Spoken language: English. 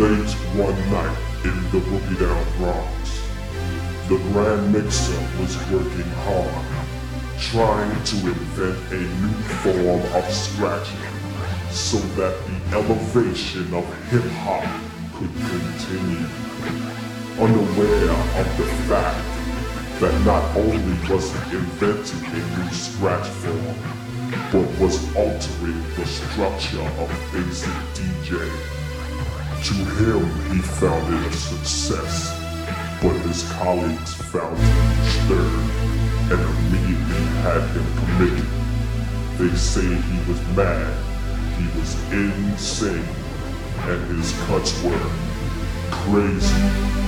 Late one night in the Boogie Down Bronx, the Grand Mixer was working hard, trying to invent a new form of scratching so that the elevation of hip hop could continue. Unaware of the fact that not only was he inventing a new scratch form, but was altering the structure of basic DJ. To him, he found it a success, but his colleagues found him disturbed and immediately had him committed. They say he was mad, he was insane, and his cuts were crazy, crazy.